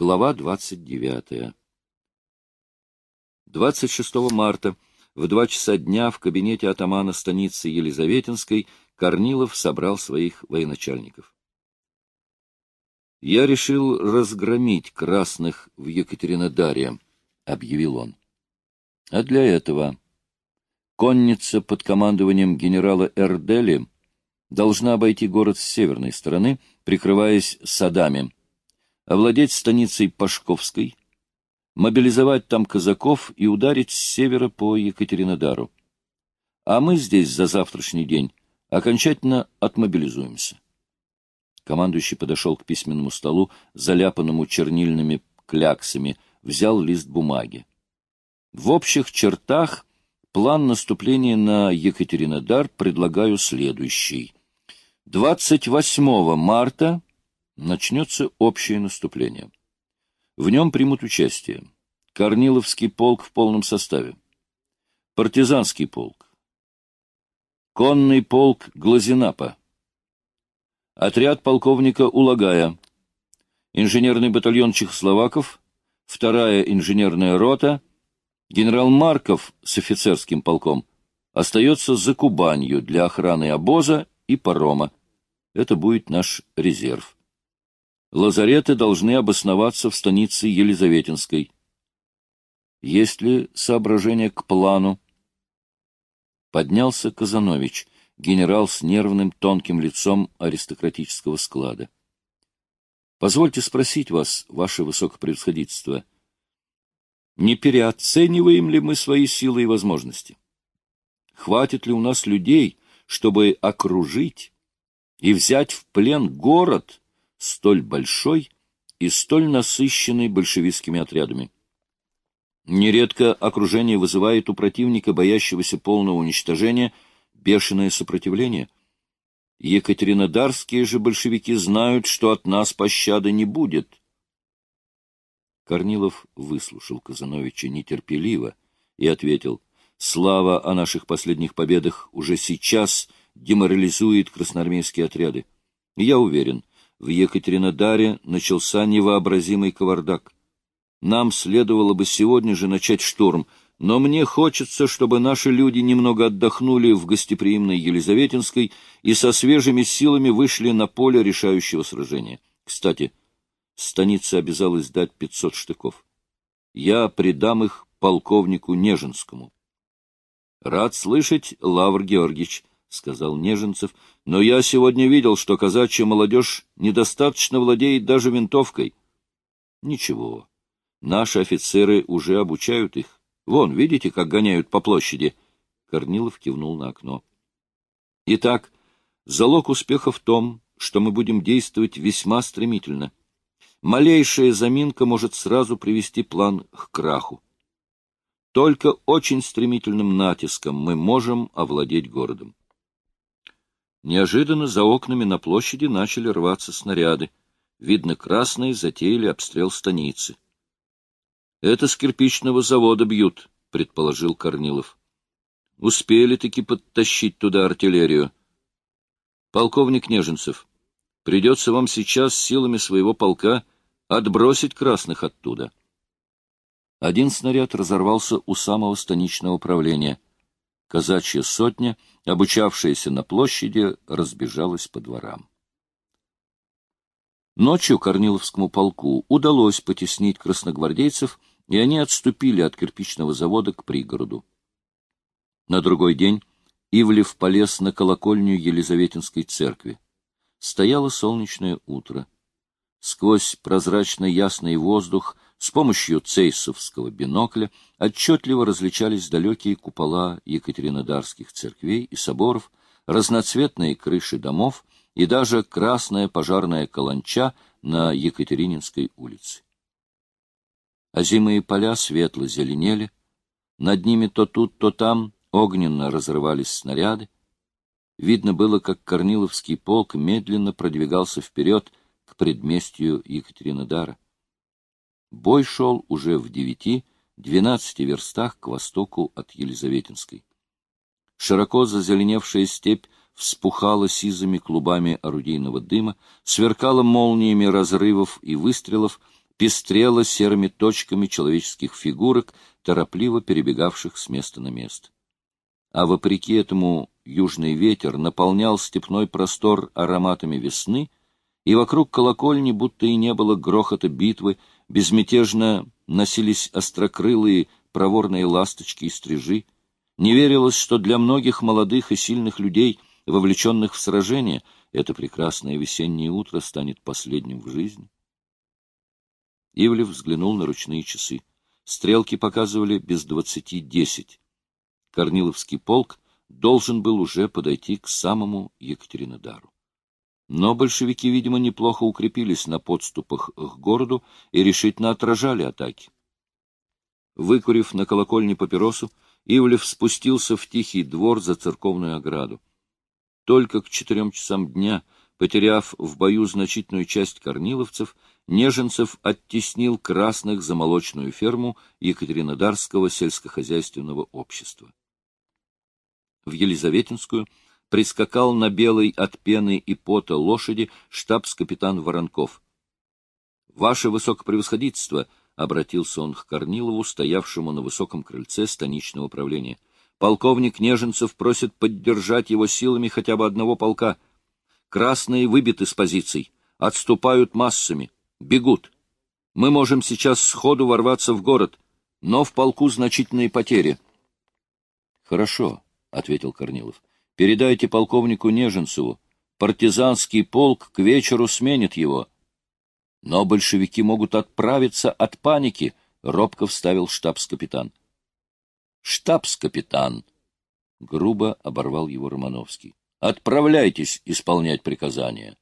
Глава 29. 26 марта в два часа дня в кабинете атамана станицы Елизаветинской Корнилов собрал своих военачальников. «Я решил разгромить красных в Екатеринодаре», — объявил он. «А для этого конница под командованием генерала Эрдели должна обойти город с северной стороны, прикрываясь садами» овладеть станицей Пашковской, мобилизовать там казаков и ударить с севера по Екатеринодару. А мы здесь за завтрашний день окончательно отмобилизуемся. Командующий подошел к письменному столу, заляпанному чернильными кляксами, взял лист бумаги. В общих чертах план наступления на Екатеринодар предлагаю следующий. 28 марта начнется общее наступление. В нем примут участие Корниловский полк в полном составе, партизанский полк, конный полк Глазинапа, отряд полковника Улагая, инженерный батальон чехословаков, вторая инженерная рота, генерал Марков с офицерским полком остается за Кубанью для охраны обоза и парома. Это будет наш резерв. Лазареты должны обосноваться в станице Елизаветинской. Есть ли соображения к плану? Поднялся Казанович, генерал с нервным тонким лицом аристократического склада. Позвольте спросить вас, ваше высокопревосходительство, не переоцениваем ли мы свои силы и возможности? Хватит ли у нас людей, чтобы окружить и взять в плен город, столь большой и столь насыщенный большевистскими отрядами. Нередко окружение вызывает у противника, боящегося полного уничтожения, бешеное сопротивление. Екатеринодарские же большевики знают, что от нас пощады не будет. Корнилов выслушал Казановича нетерпеливо и ответил, «Слава о наших последних победах уже сейчас деморализует красноармейские отряды. Я уверен, в Екатеринодаре начался невообразимый кавардак. Нам следовало бы сегодня же начать штурм, но мне хочется, чтобы наши люди немного отдохнули в гостеприимной Елизаветинской и со свежими силами вышли на поле решающего сражения. Кстати, станица обязалась дать 500 штыков. Я придам их полковнику Нежинскому. — Рад слышать, Лавр Георгиевич, — сказал Неженцев, — но я сегодня видел, что казачья молодежь недостаточно владеет даже винтовкой. — Ничего, наши офицеры уже обучают их. Вон, видите, как гоняют по площади? Корнилов кивнул на окно. — Итак, залог успеха в том, что мы будем действовать весьма стремительно. Малейшая заминка может сразу привести план к краху. Только очень стремительным натиском мы можем овладеть городом. Неожиданно за окнами на площади начали рваться снаряды. Видно, красные затеяли обстрел станицы. — Это с кирпичного завода бьют, — предположил Корнилов. — Успели-таки подтащить туда артиллерию. — Полковник Неженцев, придется вам сейчас силами своего полка отбросить красных оттуда. Один снаряд разорвался у самого станичного управления — Казачья сотня, обучавшаяся на площади, разбежалась по дворам. Ночью Корниловскому полку удалось потеснить красногвардейцев, и они отступили от кирпичного завода к пригороду. На другой день Ивлев полез на колокольню Елизаветинской церкви. Стояло солнечное утро. Сквозь прозрачно ясный воздух с помощью цейсовского бинокля отчетливо различались далекие купола екатеринодарских церквей и соборов, разноцветные крыши домов и даже красная пожарная каланча на Екатерининской улице. Озимые поля светло зеленели, над ними то тут, то там огненно разрывались снаряды. Видно было, как Корниловский полк медленно продвигался вперед к предместью Екатеринодара. Бой шел уже в девяти-двенадцати верстах к востоку от Елизаветинской. Широко зазеленевшая степь вспухала сизыми клубами орудийного дыма, сверкала молниями разрывов и выстрелов, пестрела серыми точками человеческих фигурок, торопливо перебегавших с места на место. А вопреки этому южный ветер наполнял степной простор ароматами весны, и вокруг колокольни будто и не было грохота битвы, безмятежно носились острокрылые проворные ласточки и стрижи. Не верилось, что для многих молодых и сильных людей, вовлеченных в сражение, это прекрасное весеннее утро станет последним в жизни. Ивлев взглянул на ручные часы. Стрелки показывали без двадцати десять. Корниловский полк должен был уже подойти к самому Екатеринодару. Но большевики, видимо, неплохо укрепились на подступах к городу и решительно отражали атаки. Выкурив на колокольне папиросу, Ивлев спустился в тихий двор за церковную ограду. Только к четырем часам дня, потеряв в бою значительную часть корниловцев, Неженцев оттеснил красных за молочную ферму Екатеринодарского сельскохозяйственного общества. В Елизаветинскую прискакал на белой от пены и пота лошади штабс-капитан Воронков. — Ваше высокопревосходительство! — обратился он к Корнилову, стоявшему на высоком крыльце станичного управления. — Полковник Неженцев просит поддержать его силами хотя бы одного полка. Красные выбиты с позиций, отступают массами — Бегут. Мы можем сейчас сходу ворваться в город, но в полку значительные потери. — Хорошо, — ответил Корнилов. — Передайте полковнику Неженцеву. Партизанский полк к вечеру сменит его. — Но большевики могут отправиться от паники, — робко вставил штабс-капитан. — Штабс-капитан! — грубо оборвал его Романовский. — Отправляйтесь исполнять приказания.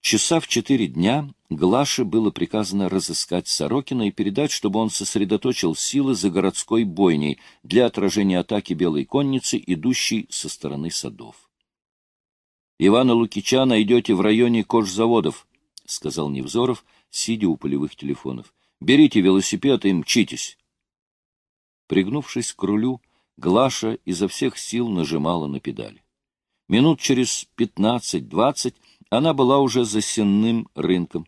Часа в четыре дня Глаше было приказано разыскать Сорокина и передать, чтобы он сосредоточил силы за городской бойней для отражения атаки белой конницы, идущей со стороны садов. «Ивана Лукича найдете в районе кожзаводов», — сказал Невзоров, сидя у полевых телефонов. «Берите велосипед и мчитесь». Пригнувшись к рулю, Глаша изо всех сил нажимала на педали. Минут через пятнадцать-двадцать она была уже за сенным рынком.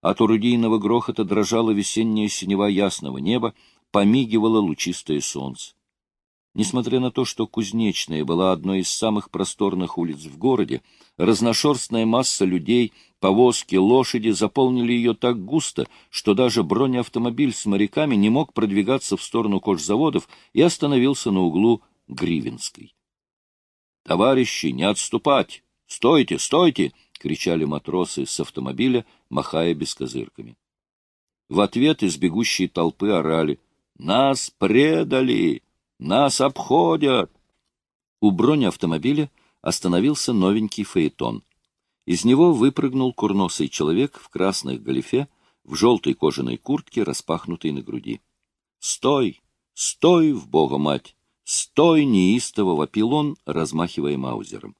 От урудийного грохота дрожала весенняя синева ясного неба, помигивало лучистое солнце. Несмотря на то, что Кузнечная была одной из самых просторных улиц в городе, разношерстная масса людей, повозки, лошади заполнили ее так густо, что даже бронеавтомобиль с моряками не мог продвигаться в сторону кожзаводов и остановился на углу Гривенской. «Товарищи, не отступать! Стойте, стойте!» — кричали матросы с автомобиля, махая бескозырками. В ответ из бегущей толпы орали «Нас предали! Нас обходят!» У бронеавтомобиля остановился новенький фаэтон. Из него выпрыгнул курносый человек в красных галифе, в желтой кожаной куртке, распахнутой на груди. «Стой! Стой, в бога мать! Стой!» — неистово вопил он, размахивая маузером.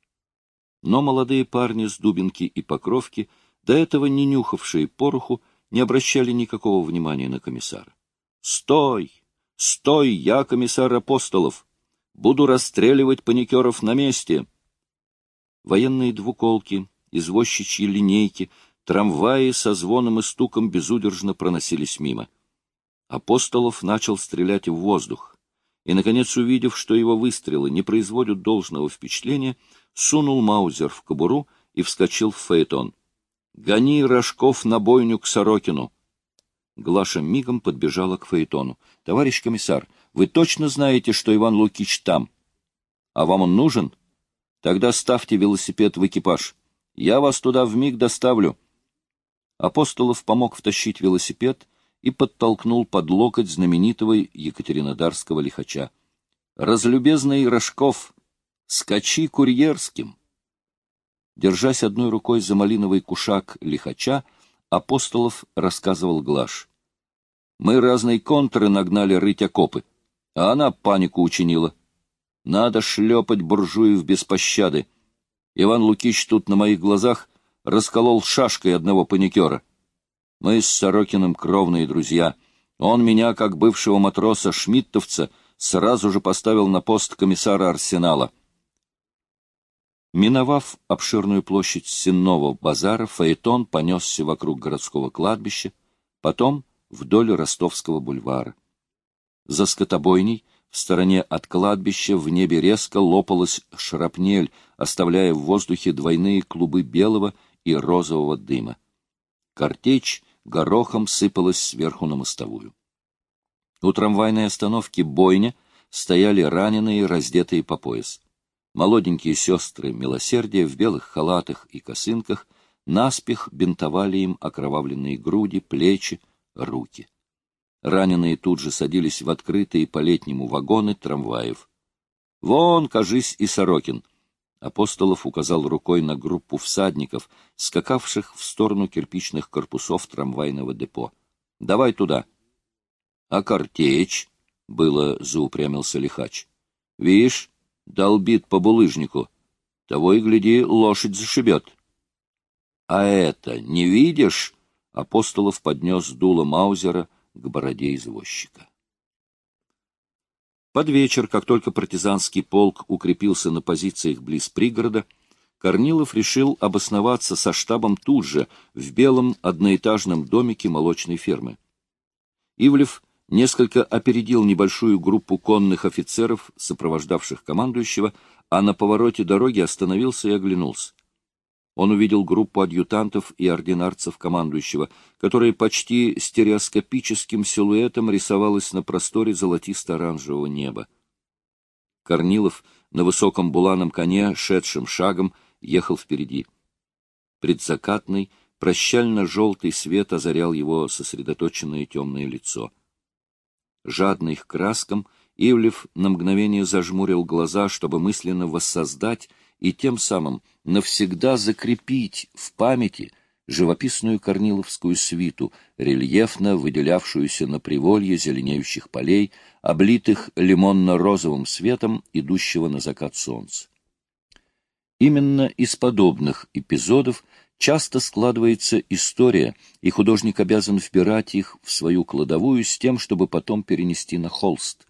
Но молодые парни с Дубинки и Покровки, до этого не нюхавшие пороху, не обращали никакого внимания на комиссара. «Стой! Стой! Я комиссар Апостолов! Буду расстреливать паникеров на месте!» Военные двуколки, извозчичьи линейки, трамваи со звоном и стуком безудержно проносились мимо. Апостолов начал стрелять в воздух, и, наконец, увидев, что его выстрелы не производят должного впечатления, сунул Маузер в кобуру и вскочил в фаэтон. «Гони Рожков на бойню к Сорокину!» Глаша мигом подбежала к фаэтону. «Товарищ комиссар, вы точно знаете, что Иван Лукич там? А вам он нужен? Тогда ставьте велосипед в экипаж. Я вас туда вмиг доставлю». Апостолов помог втащить велосипед и подтолкнул под локоть знаменитого екатеринодарского лихача. «Разлюбезный Рожков!» Скачи курьерским. Держась одной рукой за малиновый кушак лихача, Апостолов рассказывал Глаш. Мы разные контры нагнали рыть окопы, а она панику учинила. Надо шлепать буржуев без пощады. Иван Лукич тут на моих глазах расколол шашкой одного паникера. Мы с Сорокиным кровные друзья. Он меня, как бывшего матроса Шмидтовца, сразу же поставил на пост комиссара арсенала. Миновав обширную площадь Сенного базара, Фаэтон понесся вокруг городского кладбища, потом вдоль Ростовского бульвара. За скотобойней, в стороне от кладбища, в небе резко лопалась шрапнель, оставляя в воздухе двойные клубы белого и розового дыма. Картечь горохом сыпалась сверху на мостовую. У трамвайной остановки «Бойня» стояли раненые, раздетые по пояс. Молоденькие сестры милосердия в белых халатах и косынках наспех бинтовали им окровавленные груди, плечи, руки. Раненые тут же садились в открытые по-летнему вагоны трамваев. «Вон, кажись, и Сорокин!» Апостолов указал рукой на группу всадников, скакавших в сторону кирпичных корпусов трамвайного депо. «Давай туда!» «А картечь?» — было заупрямился лихач. «Вишь, долбит по булыжнику. Того и гляди, лошадь зашибет». «А это не видишь?» Апостолов поднес дуло Маузера к бороде извозчика. Под вечер, как только партизанский полк укрепился на позициях близ пригорода, Корнилов решил обосноваться со штабом тут же, в белом одноэтажном домике молочной фермы. Ивлев несколько опередил небольшую группу конных офицеров, сопровождавших командующего, а на повороте дороги остановился и оглянулся он увидел группу адъютантов и ординарцев командующего, которая почти стереоскопическим силуэтом рисовалась на просторе золотисто-оранжевого неба. Корнилов на высоком буланом коне, шедшим шагом, ехал впереди. Предзакатный, прощально-желтый свет озарял его сосредоточенное темное лицо. Жадный к краскам, Ивлев на мгновение зажмурил глаза, чтобы мысленно воссоздать и тем самым навсегда закрепить в памяти живописную корниловскую свиту, рельефно выделявшуюся на приволье зеленеющих полей, облитых лимонно-розовым светом идущего на закат солнца. Именно из подобных эпизодов часто складывается история, и художник обязан вбирать их в свою кладовую с тем, чтобы потом перенести на холст.